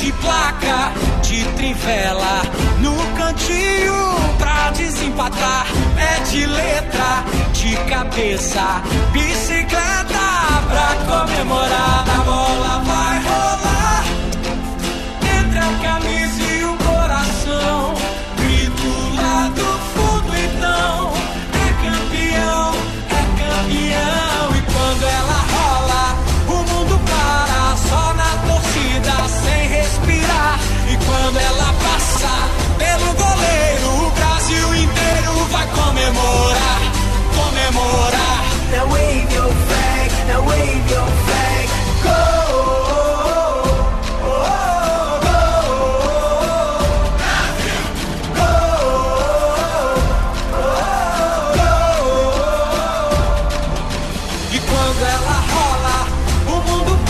de placa, de trivela, no cantinho pra desempatar. É de letra, de cabeça, bicicleta pra comemorar. E quando ela rola, o mundo